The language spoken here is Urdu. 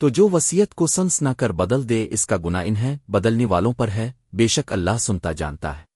تو جو وصیت کو سنس نہ کر بدل دے اس کا گنا انہیں، بدلنے والوں پر ہے، بے شک اللہ سنتا جانتا ہے۔